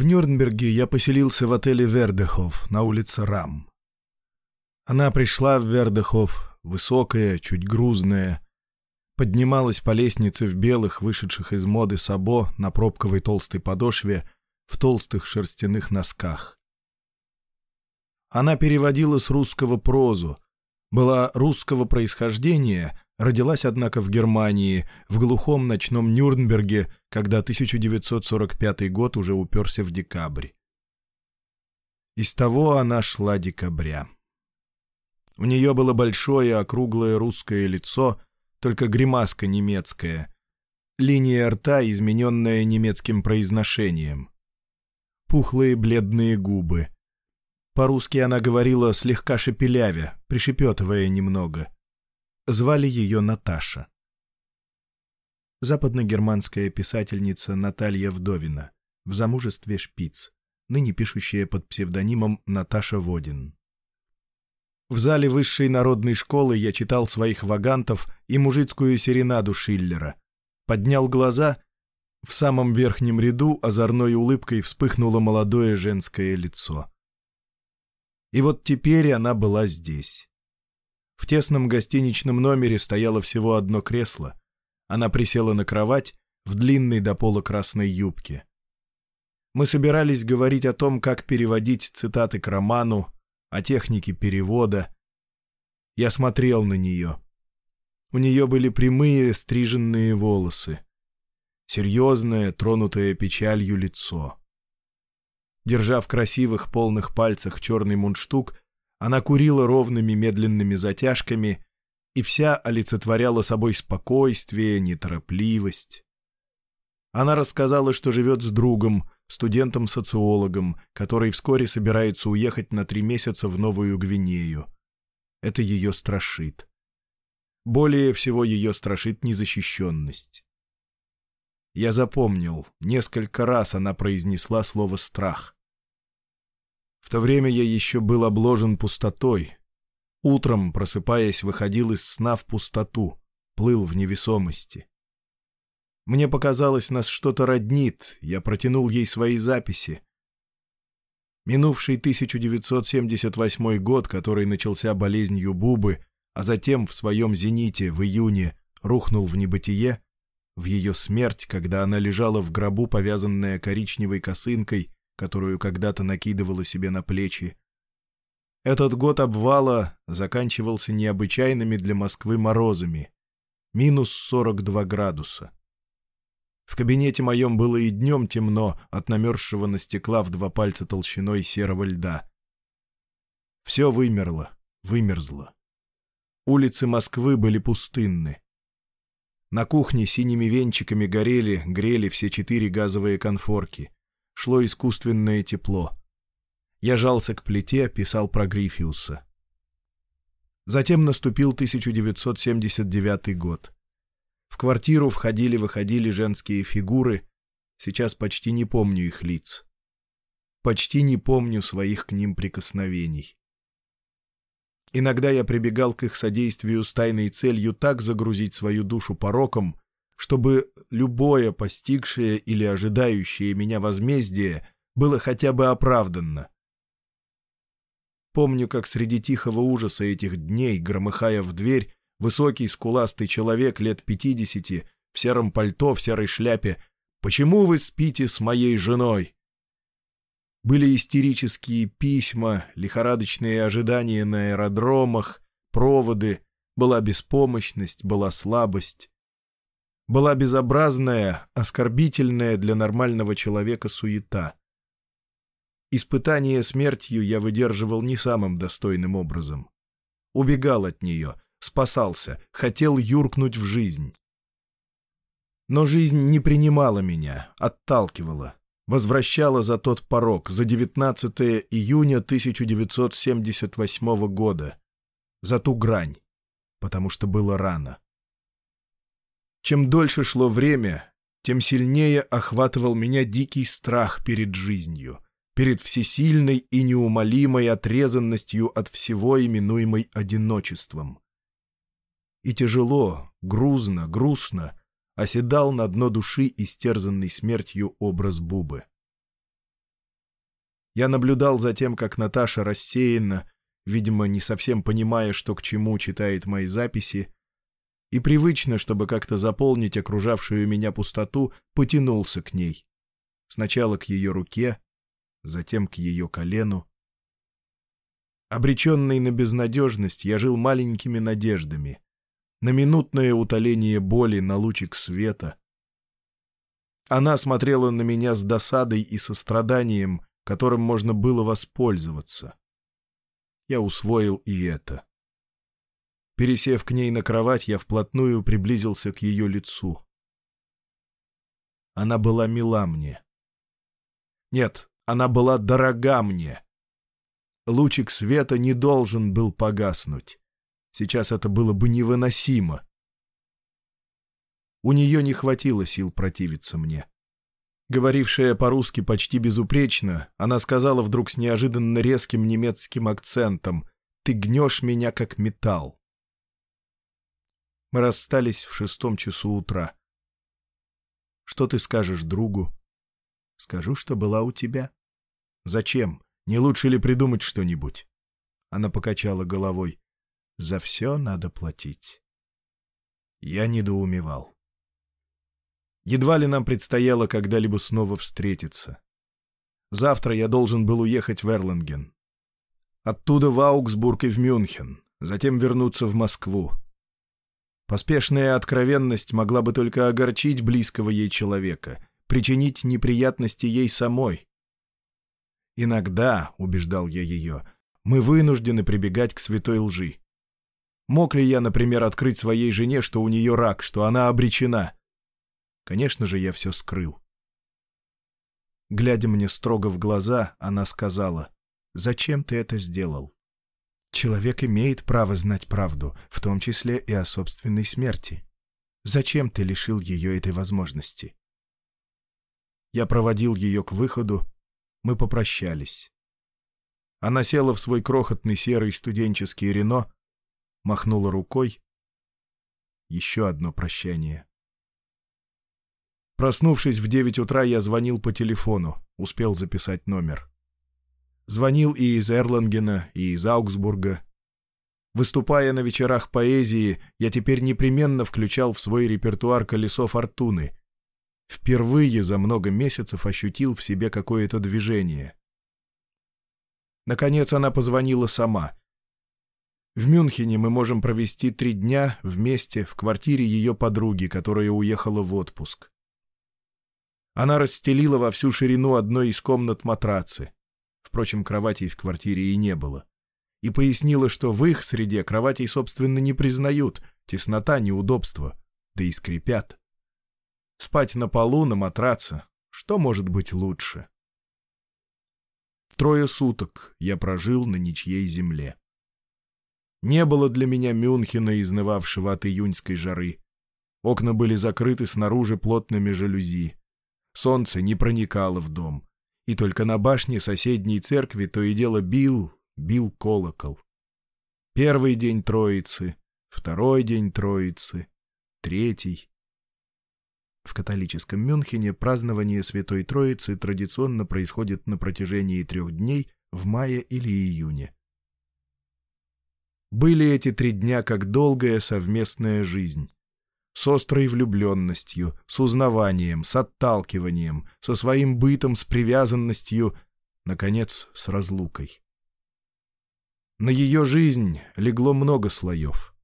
В Нюрнберге я поселился в отеле «Вердехов» на улице Рам. Она пришла в Вердехов, высокая, чуть грузная, поднималась по лестнице в белых, вышедших из моды сабо на пробковой толстой подошве, в толстых шерстяных носках. Она переводила с русского прозу, была русского происхождения, родилась, однако, в Германии, в глухом ночном Нюрнберге, когда 1945 год уже уперся в декабрь. Из того она шла декабря. У нее было большое округлое русское лицо, только гримаска немецкая, линия рта, измененная немецким произношением. Пухлые бледные губы. По-русски она говорила слегка шепелявя, пришепетывая немного — Звали ее Наташа. Западногерманская писательница Наталья Вдовина, в замужестве шпиц, ныне пишущая под псевдонимом Наташа Водин. В зале высшей народной школы я читал своих вагантов и мужицкую серенаду Шиллера. Поднял глаза. В самом верхнем ряду озорной улыбкой вспыхнуло молодое женское лицо. И вот теперь она была здесь. В тесном гостиничном номере стояло всего одно кресло. Она присела на кровать в длинной до пола красной юбке. Мы собирались говорить о том, как переводить цитаты к роману, о технике перевода. Я смотрел на нее. У нее были прямые, стриженные волосы. Серьезное, тронутое печалью лицо. Держа в красивых, полных пальцах черный мундштук, она курила ровными медленными затяжками, и вся олицетворяла собой спокойствие, неторопливость. Она рассказала, что живет с другом, студентом-социологом, который вскоре собирается уехать на три месяца в Новую Гвинею. Это ее страшит. Более всего ее страшит незащищенность. Я запомнил, несколько раз она произнесла слово «страх». В то время я еще был обложен пустотой. Утром, просыпаясь, выходил из сна в пустоту, плыл в невесомости. Мне показалось, нас что-то роднит, я протянул ей свои записи. Минувший 1978 год, который начался болезнью Бубы, а затем в своем зените в июне рухнул в небытие, в ее смерть, когда она лежала в гробу, повязанная коричневой косынкой, которую когда-то накидывала себе на плечи. Этот год обвала заканчивался необычайными для Москвы морозами. Минус 42 градуса. В кабинете моем было и днем темно от намерзшего на стекла в два пальца толщиной серого льда. Все вымерло, вымерзло. Улицы Москвы были пустынны. На кухне синими венчиками горели, грели все четыре газовые конфорки шло искусственное тепло. Я жался к плите, писал про Грифиуса. Затем наступил 1979 год. В квартиру входили-выходили женские фигуры, сейчас почти не помню их лиц. Почти не помню своих к ним прикосновений. Иногда я прибегал к их содействию с тайной целью так загрузить свою душу пороком, чтобы любое постигшее или ожидающее меня возмездие было хотя бы оправданно. Помню, как среди тихого ужаса этих дней, громыхая в дверь, высокий скуластый человек лет пятидесяти, в сером пальто, в серой шляпе, «Почему вы спите с моей женой?» Были истерические письма, лихорадочные ожидания на аэродромах, проводы, была беспомощность, была слабость была безобразная, оскорбительная для нормального человека суета. Испытание смертью я выдерживал не самым достойным образом. Убегал от нее, спасался, хотел юркнуть в жизнь. Но жизнь не принимала меня, отталкивала, возвращала за тот порог, за 19 июня 1978 года, за ту грань, потому что было рано. Чем дольше шло время, тем сильнее охватывал меня дикий страх перед жизнью — перед всесильной и неумолимой отрезанностью от всего именуемой одиночеством. И тяжело, грузно, грустно оседал на дно души истерзанный смертью образ Бубы. Я наблюдал за тем, как Наташа рассеянно, видимо, не совсем понимая, что к чему читает мои записи, и привычно, чтобы как-то заполнить окружавшую меня пустоту, потянулся к ней. Сначала к ее руке, затем к ее колену. Обреченный на безнадежность, я жил маленькими надеждами. На минутное утоление боли, на лучик света. Она смотрела на меня с досадой и состраданием, которым можно было воспользоваться. Я усвоил и это. Пересев к ней на кровать, я вплотную приблизился к ее лицу. Она была мила мне. Нет, она была дорога мне. Лучик света не должен был погаснуть. Сейчас это было бы невыносимо. У нее не хватило сил противиться мне. Говорившая по-русски почти безупречно, она сказала вдруг с неожиданно резким немецким акцентом «Ты гнешь меня, как металл». Мы расстались в шестом часу утра. Что ты скажешь другу? Скажу, что была у тебя. Зачем? Не лучше ли придумать что-нибудь? Она покачала головой. За все надо платить. Я недоумевал. Едва ли нам предстояло когда-либо снова встретиться. Завтра я должен был уехать в Эрланген. Оттуда в Аугсбург и в Мюнхен, затем вернуться в Москву. Поспешная откровенность могла бы только огорчить близкого ей человека, причинить неприятности ей самой. «Иногда», — убеждал я ее, — «мы вынуждены прибегать к святой лжи. Мог ли я, например, открыть своей жене, что у нее рак, что она обречена?» Конечно же, я все скрыл. Глядя мне строго в глаза, она сказала, «Зачем ты это сделал?» Человек имеет право знать правду, в том числе и о собственной смерти. Зачем ты лишил ее этой возможности? Я проводил ее к выходу, мы попрощались. Она села в свой крохотный серый студенческий Рено, махнула рукой. Еще одно прощание. Проснувшись в девять утра, я звонил по телефону, успел записать номер. Звонил и из Эрлангена, и из Аугсбурга. Выступая на вечерах поэзии, я теперь непременно включал в свой репертуар «Колесо фортуны». Впервые за много месяцев ощутил в себе какое-то движение. Наконец она позвонила сама. В Мюнхене мы можем провести три дня вместе в квартире ее подруги, которая уехала в отпуск. Она расстелила во всю ширину одной из комнат матрацы. Впрочем, кроватей в квартире и не было. И пояснила, что в их среде кроватей, собственно, не признают, теснота, неудобство, да и скрипят. Спать на полу, на матраце, что может быть лучше? Трое суток я прожил на ничьей земле. Не было для меня Мюнхена, изнывавшего от июньской жары. Окна были закрыты снаружи плотными жалюзи. Солнце не проникало в дом и только на башне соседней церкви то и дело бил, бил колокол. Первый день Троицы, второй день Троицы, третий. В католическом Мюнхене празднование Святой Троицы традиционно происходит на протяжении трех дней в мае или июне. Были эти три дня как долгая совместная жизнь с острой влюбленностью, с узнаванием, с отталкиванием, со своим бытом, с привязанностью, наконец, с разлукой. На ее жизнь легло много слоев.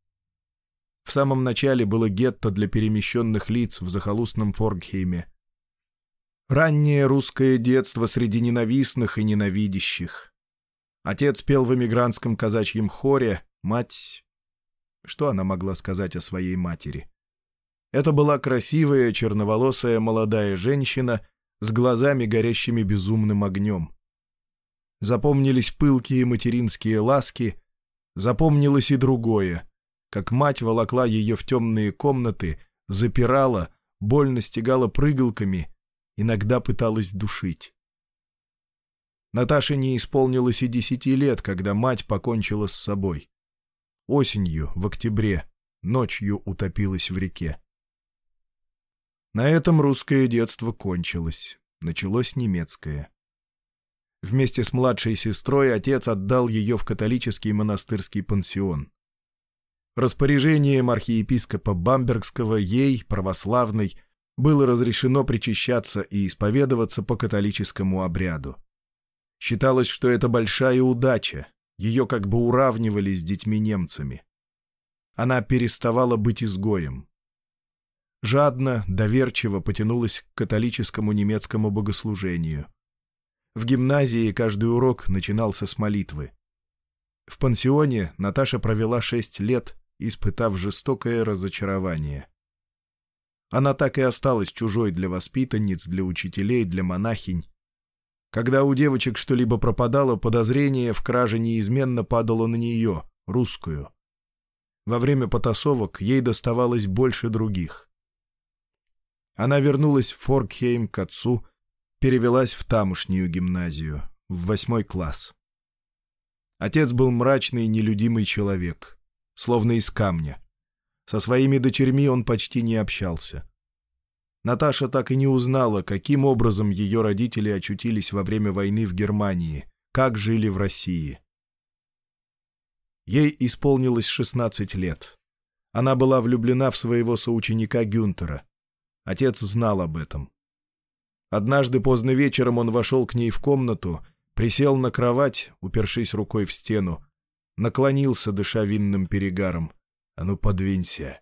В самом начале было гетто для перемещенных лиц в захолустном Форгхейме. Раннее русское детство среди ненавистных и ненавидящих. Отец пел в эмигрантском казачьем хоре, мать... Что она могла сказать о своей матери? — это была красивая черноволосая молодая женщина с глазами, горящими безумным огнем. Запомнились пылкие материнские ласки, запомнилось и другое, как мать волокла ее в темные комнаты, запирала, больно стегала прыгалками, иногда пыталась душить. Наташе не исполнилось и десяти лет, когда мать покончила с собой. Осенью, в октябре, ночью утопилась в реке. На этом русское детство кончилось. Началось немецкое. Вместе с младшей сестрой отец отдал ее в католический монастырский пансион. Распоряжением архиепископа Бамбергского ей, православной, было разрешено причащаться и исповедоваться по католическому обряду. Считалось, что это большая удача, ее как бы уравнивали с детьми-немцами. Она переставала быть изгоем жадно, доверчиво потянулась к католическому немецкому богослужению. В гимназии каждый урок начинался с молитвы. В пансионе Наташа провела шесть лет, испытав жестокое разочарование. Она так и осталась чужой для воспитанниц, для учителей, для монахинь. Когда у девочек что-либо пропадало, подозрение в краже неизменно падало на нее, русскую. Во время потасовок ей доставалось больше других. Она вернулась в Форкхейм к отцу, перевелась в тамошнюю гимназию, в восьмой класс. Отец был мрачный, нелюдимый человек, словно из камня. Со своими дочерьми он почти не общался. Наташа так и не узнала, каким образом ее родители очутились во время войны в Германии, как жили в России. Ей исполнилось 16 лет. Она была влюблена в своего соученика Гюнтера, Отец знал об этом. Однажды поздно вечером он вошел к ней в комнату, присел на кровать, упершись рукой в стену, наклонился, дыша винным перегаром. «А ну, подвинься!»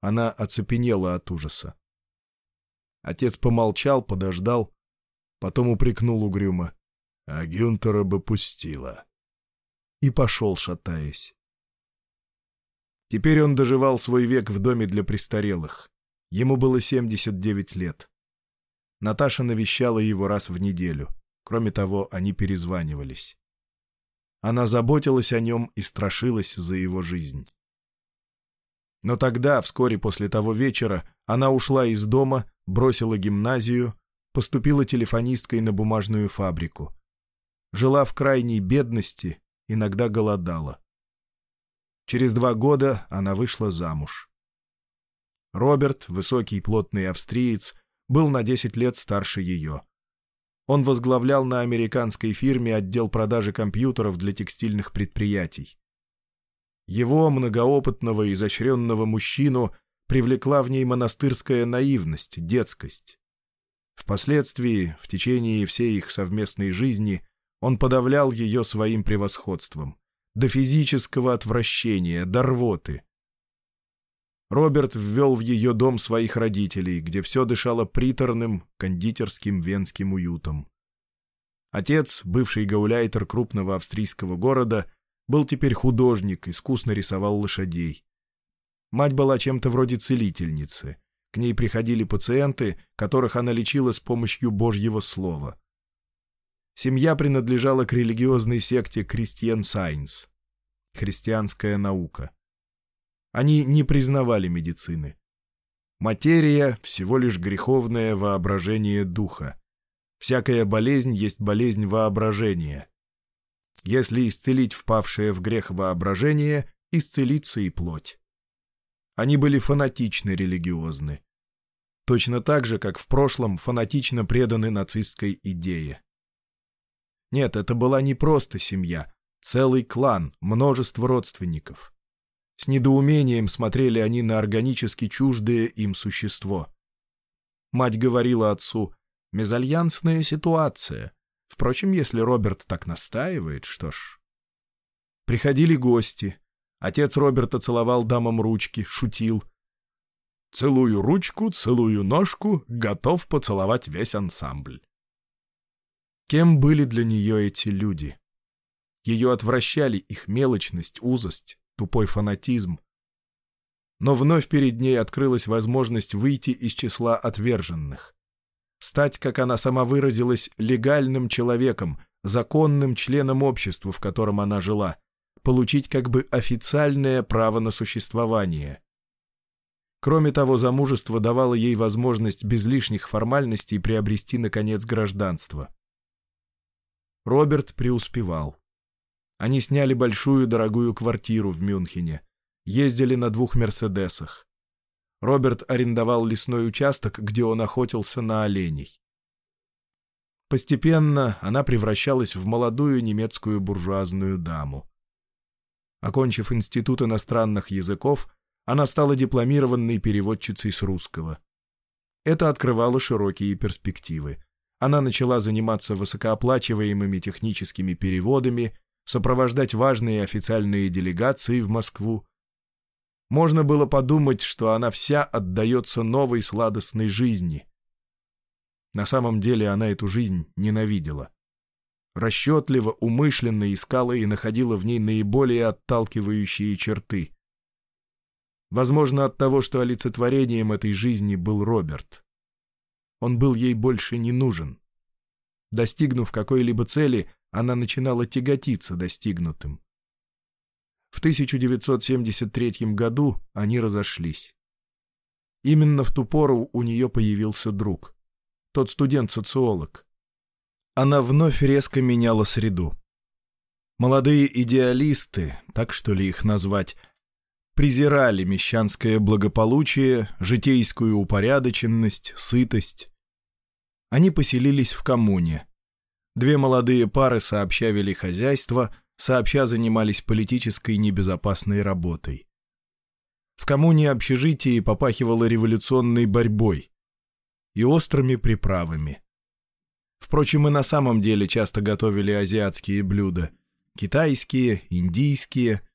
Она оцепенела от ужаса. Отец помолчал, подождал, потом упрекнул угрюмо. «А Гюнтера бы пустила!» И пошел, шатаясь. Теперь он доживал свой век в доме для престарелых. Ему было 79 лет. Наташа навещала его раз в неделю. Кроме того, они перезванивались. Она заботилась о нем и страшилась за его жизнь. Но тогда, вскоре после того вечера, она ушла из дома, бросила гимназию, поступила телефонисткой на бумажную фабрику. Жила в крайней бедности, иногда голодала. Через два года она вышла замуж. Роберт, высокий плотный австриец, был на 10 лет старше ее. Он возглавлял на американской фирме отдел продажи компьютеров для текстильных предприятий. Его многоопытного и изощренного мужчину привлекла в ней монастырская наивность, детскость. Впоследствии, в течение всей их совместной жизни, он подавлял ее своим превосходством. До физического отвращения, до рвоты. Роберт ввел в ее дом своих родителей, где все дышало приторным, кондитерским венским уютом. Отец, бывший гауляйтер крупного австрийского города, был теперь художник, искусно рисовал лошадей. Мать была чем-то вроде целительницы. К ней приходили пациенты, которых она лечила с помощью Божьего Слова. Семья принадлежала к религиозной секте «Кристиан Сайнс» — христианская наука — они не признавали медицины. Материя — всего лишь греховное воображение духа. Всякая болезнь есть болезнь воображения. Если исцелить впавшее в грех воображение, исцелится и плоть. Они были фанатично религиозны. Точно так же, как в прошлом фанатично преданы нацистской идее. Нет, это была не просто семья, целый клан, множество родственников. С недоумением смотрели они на органически чуждое им существо. Мать говорила отцу, «Мезальянсная ситуация. Впрочем, если Роберт так настаивает, что ж...» Приходили гости. Отец Роберта целовал дамам ручки, шутил. «Целую ручку, целую ножку, готов поцеловать весь ансамбль». Кем были для нее эти люди? Ее отвращали их мелочность, узость, тупой фанатизм. Но вновь перед ней открылась возможность выйти из числа отверженных. Стать, как она сама выразилась, легальным человеком, законным членом общества, в котором она жила, получить как бы официальное право на существование. Кроме того, замужество давало ей возможность без лишних формальностей приобрести, наконец, гражданство. Роберт преуспевал. Они сняли большую дорогую квартиру в Мюнхене, ездили на двух «Мерседесах». Роберт арендовал лесной участок, где он охотился на оленей. Постепенно она превращалась в молодую немецкую буржуазную даму. Окончив Институт иностранных языков, она стала дипломированной переводчицей с русского. Это открывало широкие перспективы. Она начала заниматься высокооплачиваемыми техническими переводами, сопровождать важные официальные делегации в Москву. Можно было подумать, что она вся отдается новой сладостной жизни. На самом деле она эту жизнь ненавидела. Расчетливо, умышленно искала и находила в ней наиболее отталкивающие черты. Возможно, от того, что олицетворением этой жизни был Роберт. Он был ей больше не нужен. Достигнув какой-либо цели, она начинала тяготиться достигнутым. В 1973 году они разошлись. Именно в ту пору у нее появился друг, тот студент-социолог. Она вновь резко меняла среду. Молодые идеалисты, так что ли их назвать, презирали мещанское благополучие, житейскую упорядоченность, сытость. Они поселились в коммуне, Две молодые пары сообща вели хозяйство, сообща занимались политической небезопасной работой. В коммуне общежитии попахивало революционной борьбой и острыми приправами. Впрочем, мы на самом деле часто готовили азиатские блюда – китайские, индийские.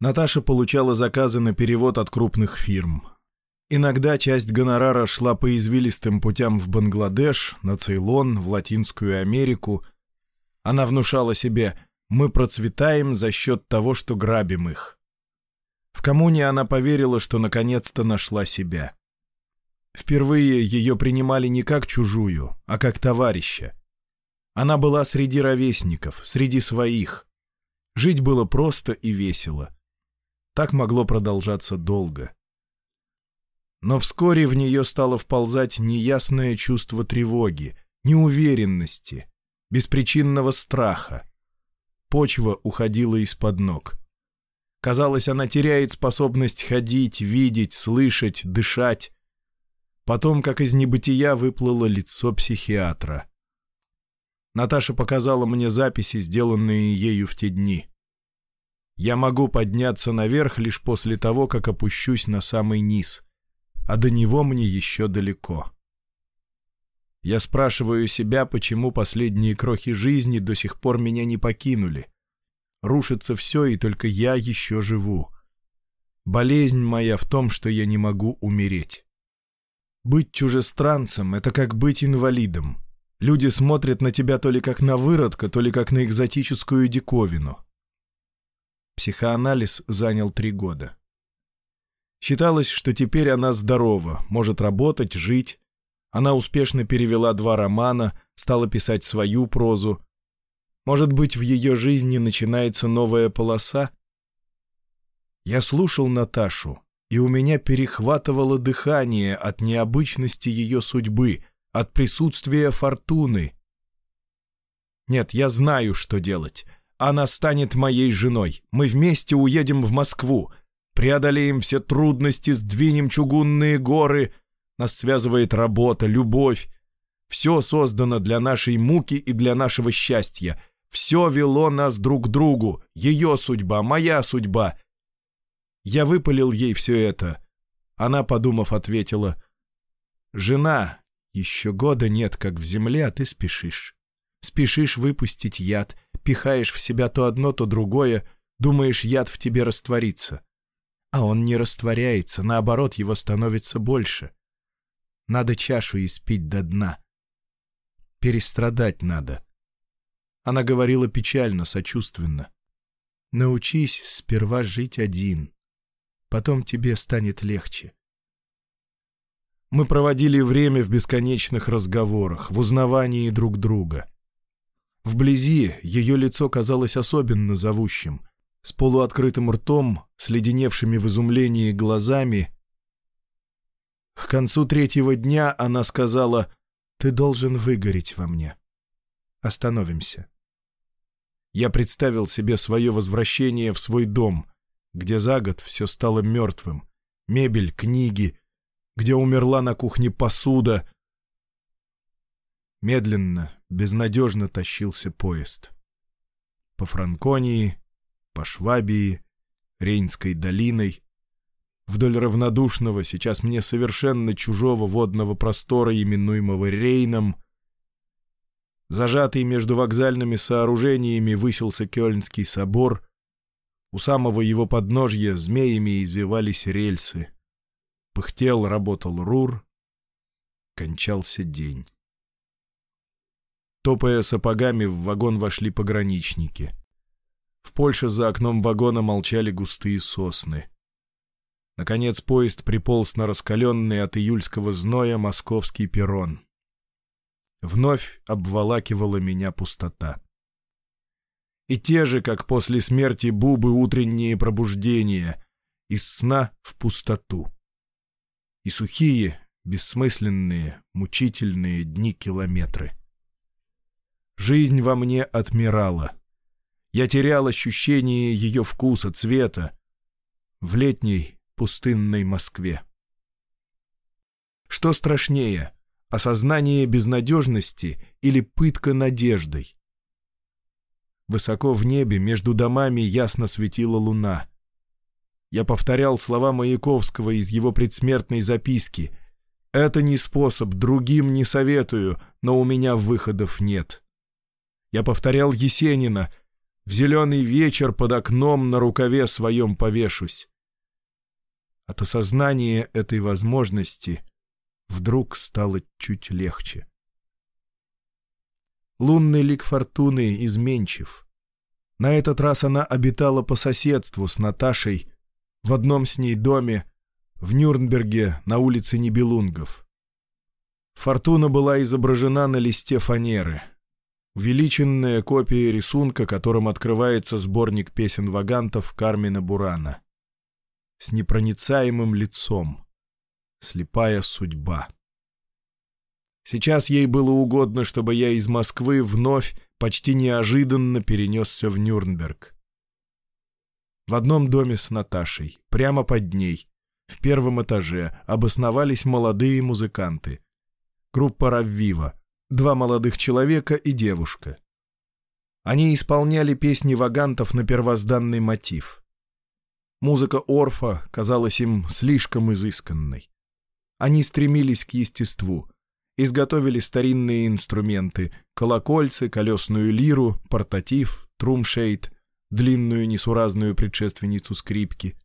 Наташа получала заказы на перевод от крупных фирм – Иногда часть гонорара шла по извилистым путям в Бангладеш, на Цейлон, в Латинскую Америку. Она внушала себе «мы процветаем за счет того, что грабим их». В коммуне она поверила, что наконец-то нашла себя. Впервые ее принимали не как чужую, а как товарища. Она была среди ровесников, среди своих. Жить было просто и весело. Так могло продолжаться долго. Но вскоре в нее стало вползать неясное чувство тревоги, неуверенности, беспричинного страха. Почва уходила из-под ног. Казалось, она теряет способность ходить, видеть, слышать, дышать. Потом, как из небытия, выплыло лицо психиатра. Наташа показала мне записи, сделанные ею в те дни. Я могу подняться наверх лишь после того, как опущусь на самый низ — а до него мне еще далеко. Я спрашиваю себя, почему последние крохи жизни до сих пор меня не покинули. Рушится все, и только я еще живу. Болезнь моя в том, что я не могу умереть. Быть чужестранцем — это как быть инвалидом. Люди смотрят на тебя то ли как на выродка, то ли как на экзотическую диковину. Психоанализ занял три года. Считалось, что теперь она здорова, может работать, жить. Она успешно перевела два романа, стала писать свою прозу. Может быть, в ее жизни начинается новая полоса? Я слушал Наташу, и у меня перехватывало дыхание от необычности ее судьбы, от присутствия фортуны. Нет, я знаю, что делать. Она станет моей женой. Мы вместе уедем в Москву преодолеем все трудности, сдвинем чугунные горы, нас связывает работа, любовь. Все создано для нашей муки и для нашего счастья. Все вело нас друг к другу, ее судьба, моя судьба. Я выпалил ей все это. Она, подумав, ответила, «Жена, еще года нет, как в земле, а ты спешишь. Спешишь выпустить яд, пихаешь в себя то одно, то другое, думаешь, яд в тебе растворится». А он не растворяется, наоборот, его становится больше. Надо чашу испить до дна. Перестрадать надо. Она говорила печально, сочувственно. Научись сперва жить один. Потом тебе станет легче. Мы проводили время в бесконечных разговорах, в узнавании друг друга. Вблизи ее лицо казалось особенно зовущим — с полуоткрытым ртом, с леденевшими в изумлении глазами. К концу третьего дня она сказала, «Ты должен выгореть во мне. Остановимся». Я представил себе свое возвращение в свой дом, где за год все стало мертвым. Мебель, книги, где умерла на кухне посуда. Медленно, безнадежно тащился поезд. По Франконии — по Швабии, Рейнской долиной, вдоль равнодушного, сейчас мне совершенно чужого водного простора, именуемого Рейном. Зажатый между вокзальными сооружениями высился Кёльнский собор. У самого его подножья змеями извивались рельсы. Пыхтел, работал рур. Кончался день. Топая сапогами, в вагон вошли пограничники — в Польше за окном вагона молчали густые сосны. Наконец поезд приполз на раскаленный от июльского зноя московский перрон. Вновь обволакивала меня пустота. И те же, как после смерти Бубы утренние пробуждения, из сна в пустоту. И сухие, бессмысленные, мучительные дни-километры. Жизнь во мне отмирала — я терял ощущение ее вкуса, цвета в летней пустынной Москве. Что страшнее, осознание безнадежности или пытка надеждой? Высоко в небе между домами ясно светила луна. Я повторял слова Маяковского из его предсмертной записки «Это не способ, другим не советую, но у меня выходов нет». Я повторял Есенина – В зеленый вечер под окном на рукаве своем повешусь. От осознания этой возможности вдруг стало чуть легче. Лунный лик фортуны изменчив. На этот раз она обитала по соседству с Наташей в одном с ней доме в Нюрнберге на улице Нибелунгов. Фортуна была изображена на листе фанеры — увеличенная копия рисунка, которым открывается сборник песен вагантов Кармина Бурана. С непроницаемым лицом. Слепая судьба. Сейчас ей было угодно, чтобы я из Москвы вновь почти неожиданно перенесся в Нюрнберг. В одном доме с Наташей, прямо под ней, в первом этаже, обосновались молодые музыканты. Группа «Раввива», два молодых человека и девушка. Они исполняли песни вагантов на первозданный мотив. Музыка Орфа казалась им слишком изысканной. Они стремились к естеству, изготовили старинные инструменты — колокольцы, колесную лиру, портатив, трумшейд, длинную несуразную предшественницу скрипки.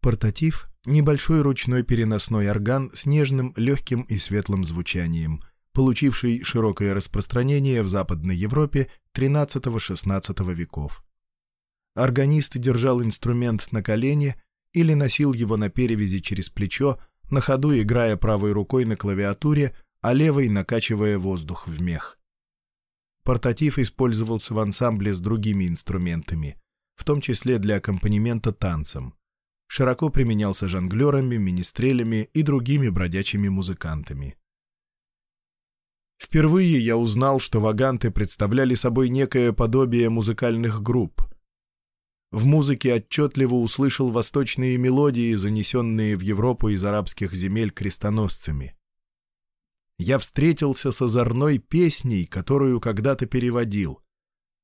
Портатив — небольшой ручной переносной орган с нежным, легким и светлым звучанием — получивший широкое распространение в Западной Европе XIII-XVI веков. Органист держал инструмент на колене или носил его на перевязи через плечо, на ходу играя правой рукой на клавиатуре, а левой накачивая воздух в мех. Портатив использовался в ансамбле с другими инструментами, в том числе для аккомпанемента танцам. Широко применялся жонглерами, министрелями и другими бродячими музыкантами. Впервые я узнал, что ваганты представляли собой некое подобие музыкальных групп. В музыке отчетливо услышал восточные мелодии, занесенные в Европу из арабских земель крестоносцами. Я встретился с озорной песней, которую когда-то переводил.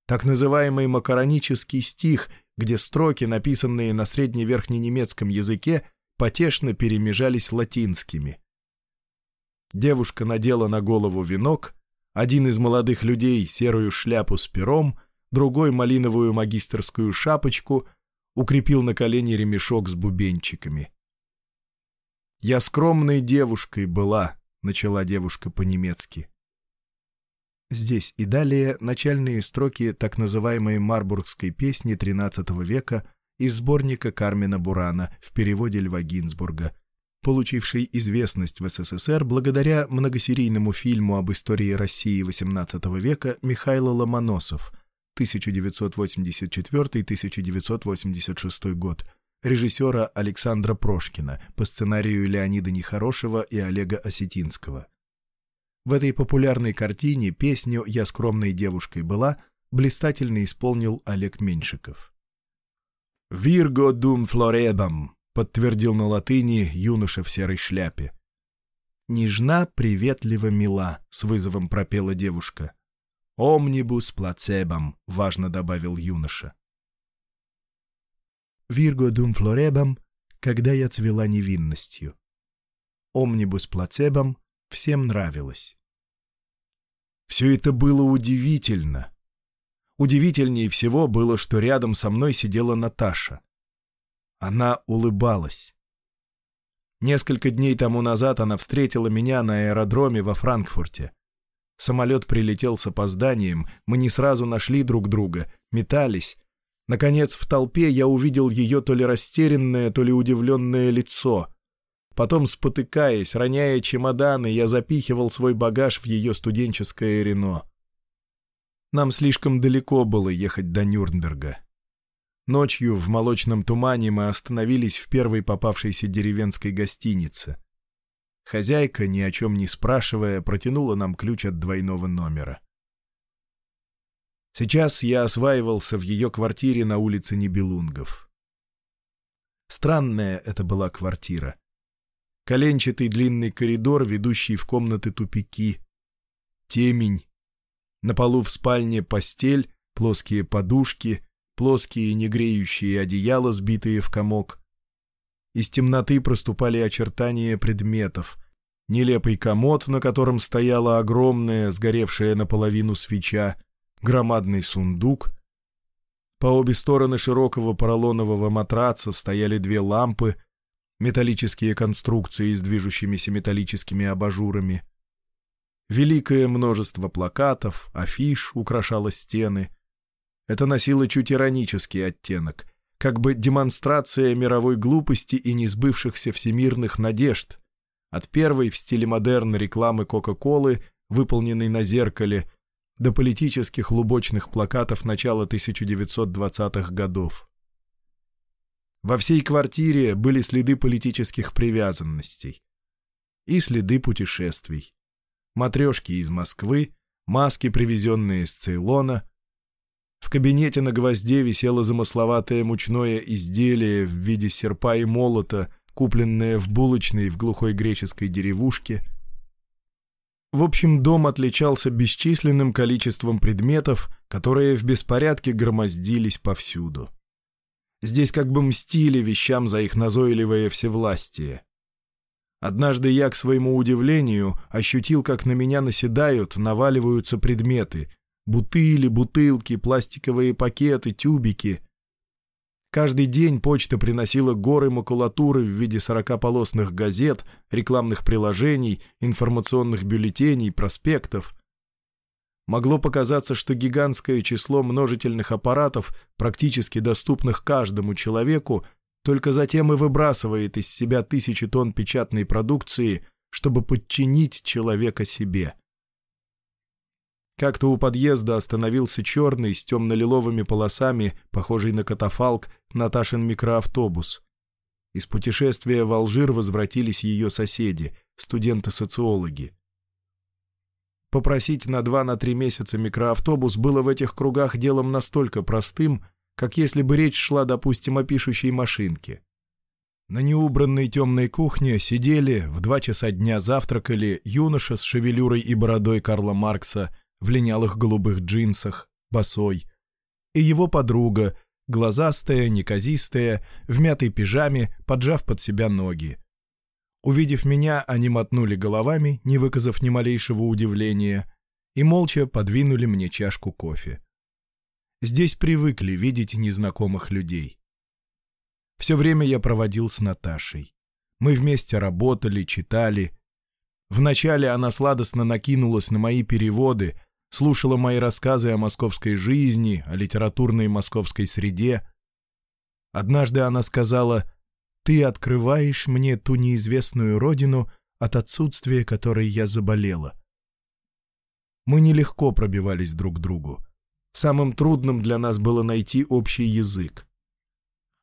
Так называемый макаронический стих, где строки, написанные на средневерхненемецком языке, потешно перемежались латинскими — Девушка надела на голову венок, один из молодых людей — серую шляпу с пером, другой — малиновую магистрскую шапочку, укрепил на колени ремешок с бубенчиками. «Я скромной девушкой была», — начала девушка по-немецки. Здесь и далее начальные строки так называемой марбургской песни XIII века из сборника Кармина Бурана в переводе Льва Гинзбурга получивший известность в СССР благодаря многосерийному фильму об истории России XVIII века Михаила Ломоносов 1984-1986 год, режиссера Александра Прошкина по сценарию Леонида Нехорошего и Олега Осетинского. В этой популярной картине песню «Я скромной девушкой была» блистательно исполнил Олег Меньшиков. «Вирго дум флоребам» подтвердил на латыни юноша в серой шляпе. «Нежна, приветливо, мила», — с вызовом пропела девушка. «Омнибус плацебам», — важно добавил юноша. «Вирго дум флоребам, когда я цвела невинностью». «Омнибус плацебам» всем нравилось. Все это было удивительно. Удивительнее всего было, что рядом со мной сидела Наташа. Она улыбалась. Несколько дней тому назад она встретила меня на аэродроме во Франкфурте. Самолет прилетел с опозданием, мы не сразу нашли друг друга, метались. Наконец, в толпе я увидел ее то ли растерянное, то ли удивленное лицо. Потом, спотыкаясь, роняя чемоданы, я запихивал свой багаж в ее студенческое Рено. Нам слишком далеко было ехать до Нюрнберга. Ночью в молочном тумане мы остановились в первой попавшейся деревенской гостинице. Хозяйка, ни о чем не спрашивая, протянула нам ключ от двойного номера. Сейчас я осваивался в ее квартире на улице Небелунгов. Странная это была квартира. Коленчатый длинный коридор, ведущий в комнаты тупики. Темень. На полу в спальне постель, плоские подушки — плоские негреющие одеяла, сбитые в комок. Из темноты проступали очертания предметов. Нелепый комод, на котором стояла огромная, сгоревшая наполовину свеча, громадный сундук. По обе стороны широкого поролонового матраца стояли две лампы, металлические конструкции с движущимися металлическими абажурами. Великое множество плакатов, афиш украшало стены — это носило чуть иронический оттенок, как бы демонстрация мировой глупости и несбывшихся всемирных надежд. От первой в стиле модерн рекламы Кока-Колы, выполненной на зеркале, до политических лубочных плакатов начала 1920-х годов. Во всей квартире были следы политических привязанностей и следы путешествий. Матрешки из Москвы, маски, привезенные из Цейлона, в кабинете на гвозде висело замысловатое мучное изделие в виде серпа и молота, купленное в булочной в глухой греческой деревушке. В общем, дом отличался бесчисленным количеством предметов, которые в беспорядке громоздились повсюду. Здесь как бы мстили вещам за их назойливое всевластие. Однажды я, к своему удивлению, ощутил, как на меня наседают, наваливаются предметы, Бутыли, бутылки, пластиковые пакеты, тюбики. Каждый день почта приносила горы макулатуры в виде сорокаполосных газет, рекламных приложений, информационных бюллетеней, проспектов. Могло показаться, что гигантское число множительных аппаратов, практически доступных каждому человеку, только затем и выбрасывает из себя тысячи тонн печатной продукции, чтобы подчинить человека себе – как-то у подъезда остановился черный с темно-лиловыми полосами, похожий на катафалк, Наташин микроавтобус. Из путешествия в Алжир возвратились ее соседи, студенты-социологи. Попросить на два-на три месяца микроавтобус было в этих кругах делом настолько простым, как если бы речь шла, допустим, о пишущей машинке. На неубранной темной кухне сидели, в два часа дня завтракали юноша с шевелюрой и бородой Карла Маркса – в линялых голубых джинсах, босой. И его подруга, глазастая, неказистая, в мятой пижаме, поджав под себя ноги. Увидев меня, они мотнули головами, не выказав ни малейшего удивления, и молча подвинули мне чашку кофе. Здесь привыкли видеть незнакомых людей. Все время я проводил с Наташей. Мы вместе работали, читали. Вначале она сладостно накинулась на мои переводы, слушала мои рассказы о московской жизни, о литературной московской среде. Однажды она сказала, «Ты открываешь мне ту неизвестную родину, от отсутствия которой я заболела». Мы нелегко пробивались друг к другу. Самым трудным для нас было найти общий язык.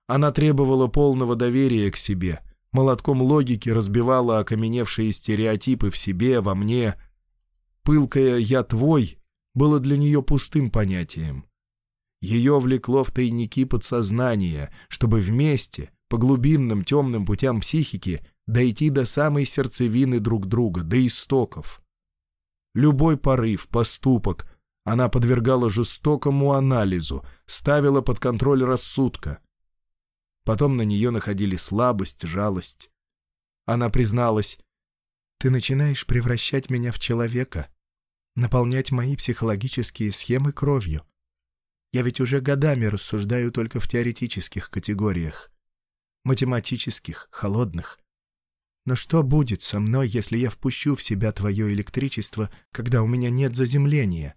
Она требовала полного доверия к себе, молотком логики разбивала окаменевшие стереотипы в себе, во мне — Пылкое «я твой» было для нее пустым понятием. Ее влекло в тайники подсознания, чтобы вместе, по глубинным темным путям психики, дойти до самой сердцевины друг друга, до истоков. Любой порыв, поступок она подвергала жестокому анализу, ставила под контроль рассудка. Потом на нее находили слабость, жалость. Она призналась, «Ты начинаешь превращать меня в человека» наполнять мои психологические схемы кровью. Я ведь уже годами рассуждаю только в теоретических категориях, математических, холодных. Но что будет со мной, если я впущу в себя твое электричество, когда у меня нет заземления?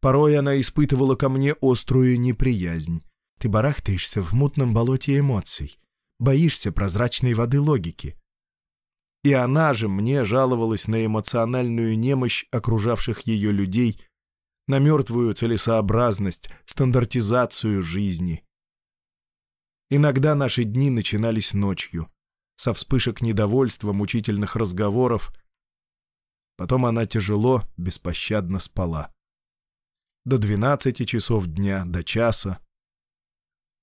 Порой она испытывала ко мне острую неприязнь. Ты барахтаешься в мутном болоте эмоций, боишься прозрачной воды логики и она же мне жаловалась на эмоциональную немощь окружавших ее людей, на мертвую целесообразность, стандартизацию жизни. Иногда наши дни начинались ночью, со вспышек недовольства, мучительных разговоров. Потом она тяжело, беспощадно спала. До 12 часов дня, до часа.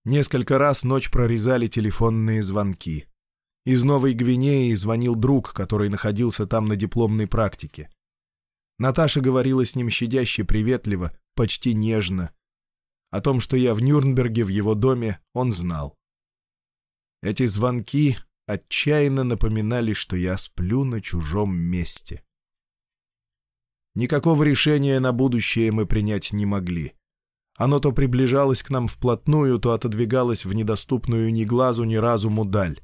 Несколько раз ночь прорезали телефонные звонки — из Новой Гвинеи звонил друг, который находился там на дипломной практике. Наташа говорила с ним щадяще, приветливо, почти нежно. О том, что я в Нюрнберге, в его доме, он знал. Эти звонки отчаянно напоминали, что я сплю на чужом месте. Никакого решения на будущее мы принять не могли. Оно то приближалось к нам вплотную, то отодвигалось в недоступную ни глазу, ни разуму даль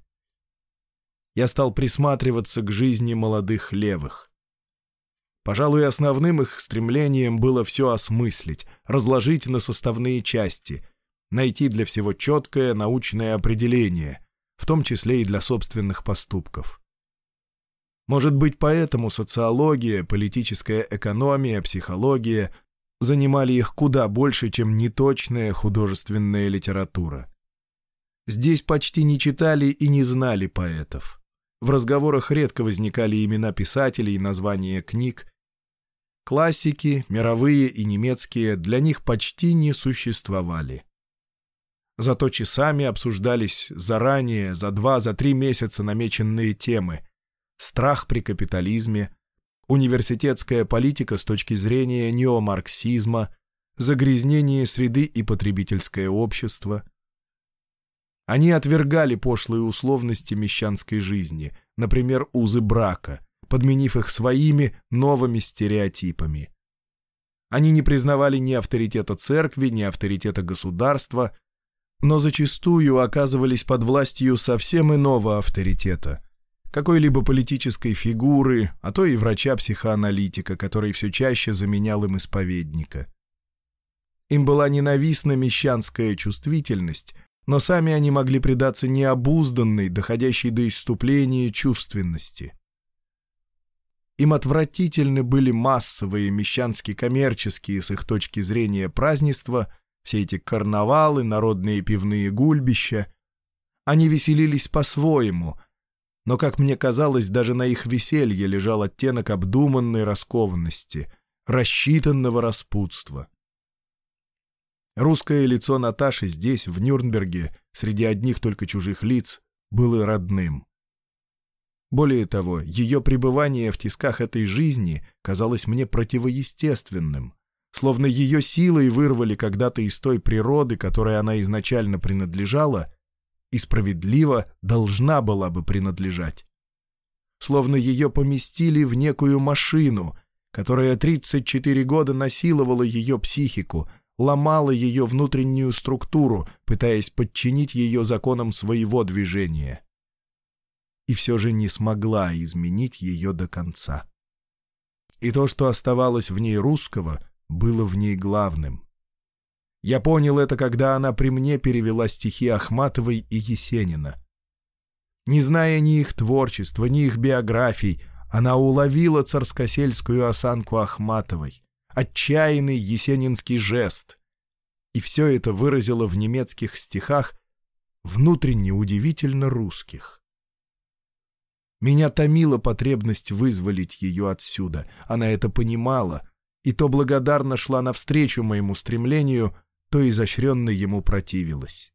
я стал присматриваться к жизни молодых левых. Пожалуй, основным их стремлением было все осмыслить, разложить на составные части, найти для всего четкое научное определение, в том числе и для собственных поступков. Может быть, поэтому социология, политическая экономия, психология занимали их куда больше, чем неточная художественная литература. Здесь почти не читали и не знали поэтов. В разговорах редко возникали имена писателей, и названия книг. Классики, мировые и немецкие, для них почти не существовали. Зато часами обсуждались заранее, за два, за три месяца намеченные темы. Страх при капитализме, университетская политика с точки зрения неомарксизма, загрязнение среды и потребительское общество – они отвергали пошлые условности мещанской жизни, например, узы брака, подменив их своими новыми стереотипами. Они не признавали ни авторитета церкви, ни авторитета государства, но зачастую оказывались под властью совсем иного авторитета, какой-либо политической фигуры, а то и врача-психоаналитика, который все чаще заменял им исповедника. Им была ненавистна мещанская чувствительность — но сами они могли предаться необузданной, доходящей до исступления чувственности. Им отвратительны были массовые мещанско-коммерческие с их точки зрения празднества, все эти карнавалы, народные пивные гульбища. Они веселились по-своему, но, как мне казалось, даже на их веселье лежал оттенок обдуманной раскованности, рассчитанного распутства. Русское лицо Наташи здесь, в Нюрнберге, среди одних только чужих лиц, было родным. Более того, ее пребывание в тисках этой жизни казалось мне противоестественным, словно ее силой вырвали когда-то из той природы, которой она изначально принадлежала, и справедливо должна была бы принадлежать. Словно ее поместили в некую машину, которая 34 года насиловала ее психику — ломала ее внутреннюю структуру, пытаясь подчинить ее законам своего движения. И все же не смогла изменить ее до конца. И то, что оставалось в ней русского, было в ней главным. Я понял это, когда она при мне перевела стихи Ахматовой и Есенина. Не зная ни их творчества, ни их биографий, она уловила царскосельскую осанку Ахматовой — отчаянный есенинский жест. И все это выразило в немецких стихах, внутренне удивительно русских. Меня томила потребность вызволить ее отсюда, она это понимала, и то благодарно шла навстречу моему стремлению, то изощренно ему противилась.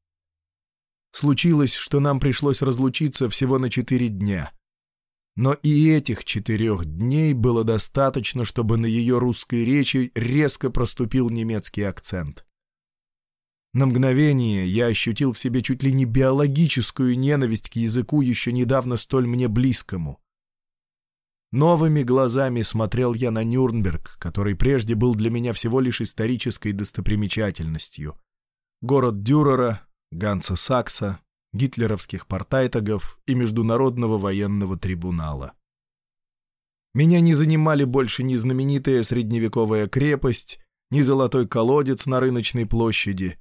Случилось, что нам пришлось разлучиться всего на четыре дня — но и этих четырех дней было достаточно, чтобы на ее русской речи резко проступил немецкий акцент. На мгновение я ощутил в себе чуть ли не биологическую ненависть к языку, еще недавно столь мне близкому. Новыми глазами смотрел я на Нюрнберг, который прежде был для меня всего лишь исторической достопримечательностью. Город Дюрера, Ганса Сакса, гитлеровских портайтагов и Международного военного трибунала. Меня не занимали больше ни знаменитая средневековая крепость, ни золотой колодец на рыночной площади.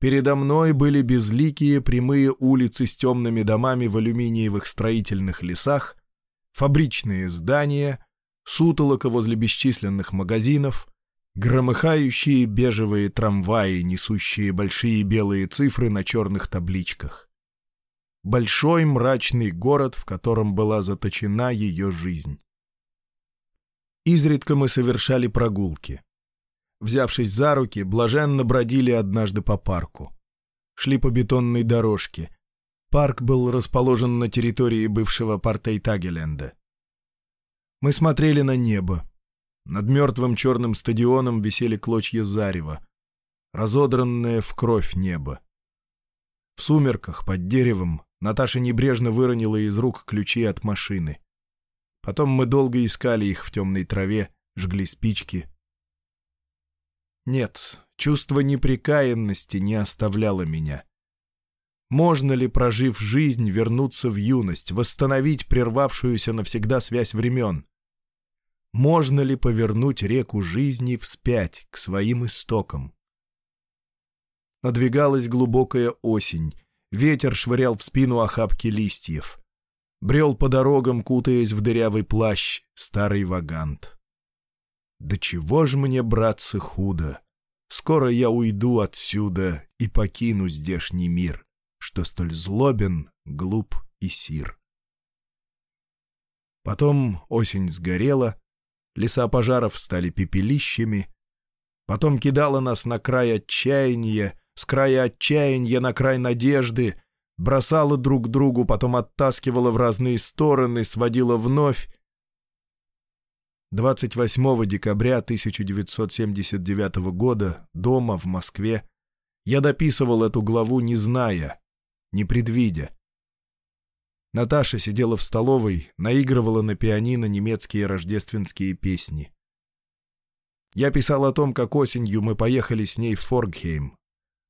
Передо мной были безликие прямые улицы с темными домами в алюминиевых строительных лесах, фабричные здания, сутолока возле бесчисленных магазинов, громыхающие бежевые трамваи, несущие большие белые цифры на черных табличках. Большой мрачный город, в котором была заточена ее жизнь. Изредка мы совершали прогулки. Взявшись за руки, блаженно бродили однажды по парку. Шли по бетонной дорожке. Парк был расположен на территории бывшего порта Тагеленда. Мы смотрели на небо, над мертвым черным стадионом висели клочья зарева, разодранное в кровь небо. В сумерках под деревом Наташа небрежно выронила из рук ключи от машины. Потом мы долго искали их в темной траве, жгли спички. Нет, чувство неприкаянности не оставляло меня. Можно ли, прожив жизнь, вернуться в юность, восстановить прервавшуюся навсегда связь времен? можно ли повернуть реку жизни вспять к своим истокам. Надвигалась глубокая осень, ветер швырял в спину охапки листьев. Брел по дорогам, кутаясь в дырявый плащ, старый вагант. «Да чего ж мне, братцы, худо! Скоро я уйду отсюда и покину здешний мир, что столь злобен, глуп и сир». Потом осень сгорела — Леса пожаров стали пепелищами. Потом кидало нас на край отчаяния, с края отчаяния на край надежды, бросало друг другу, потом оттаскивало в разные стороны, сводило вновь. 28 декабря 1979 года дома в Москве я дописывал эту главу, не зная, не предвидя, Наташа сидела в столовой, наигрывала на пианино немецкие рождественские песни. Я писал о том, как осенью мы поехали с ней в Форгхейм,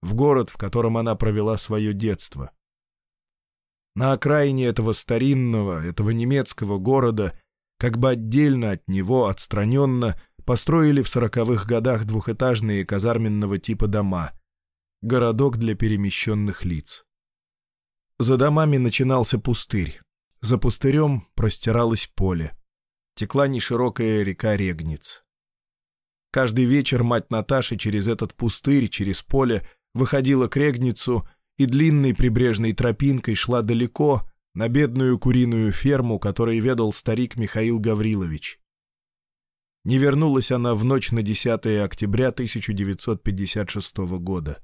в город, в котором она провела свое детство. На окраине этого старинного, этого немецкого города, как бы отдельно от него, отстраненно, построили в сороковых годах двухэтажные казарменного типа дома, городок для перемещенных лиц. За домами начинался пустырь. За пустырем простиралось поле. Текла неширокая река Регниц. Каждый вечер мать Наташи через этот пустырь, через поле, выходила к Регницу и длинной прибрежной тропинкой шла далеко, на бедную куриную ферму, которой ведал старик Михаил Гаврилович. Не вернулась она в ночь на 10 октября 1956 года.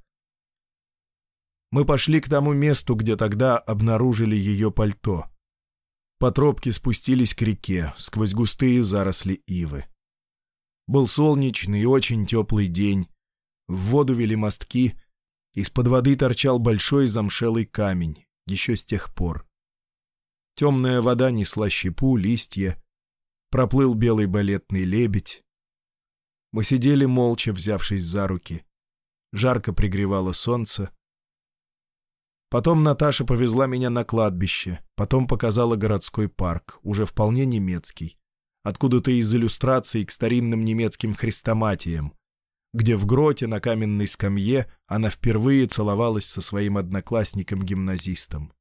Мы пошли к тому месту, где тогда обнаружили ее пальто. По тропке спустились к реке, сквозь густые заросли ивы. Был солнечный и очень теплый день. В воду вели мостки. Из-под воды торчал большой замшелый камень, еще с тех пор. Темная вода несла щепу, листья. Проплыл белый балетный лебедь. Мы сидели молча, взявшись за руки. Жарко пригревало солнце. Потом Наташа повезла меня на кладбище, потом показала городской парк, уже вполне немецкий, откуда-то из иллюстраций к старинным немецким хрестоматиям, где в гроте на каменной скамье она впервые целовалась со своим одноклассником-гимназистом.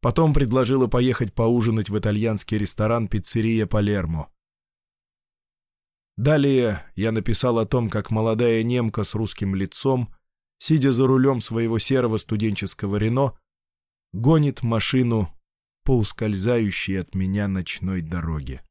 Потом предложила поехать поужинать в итальянский ресторан «Пиццерия Палермо», Далее я написал о том, как молодая немка с русским лицом сидя за рулем своего серого студенческого Рено, гонит машину по ускользающей от меня ночной дороге.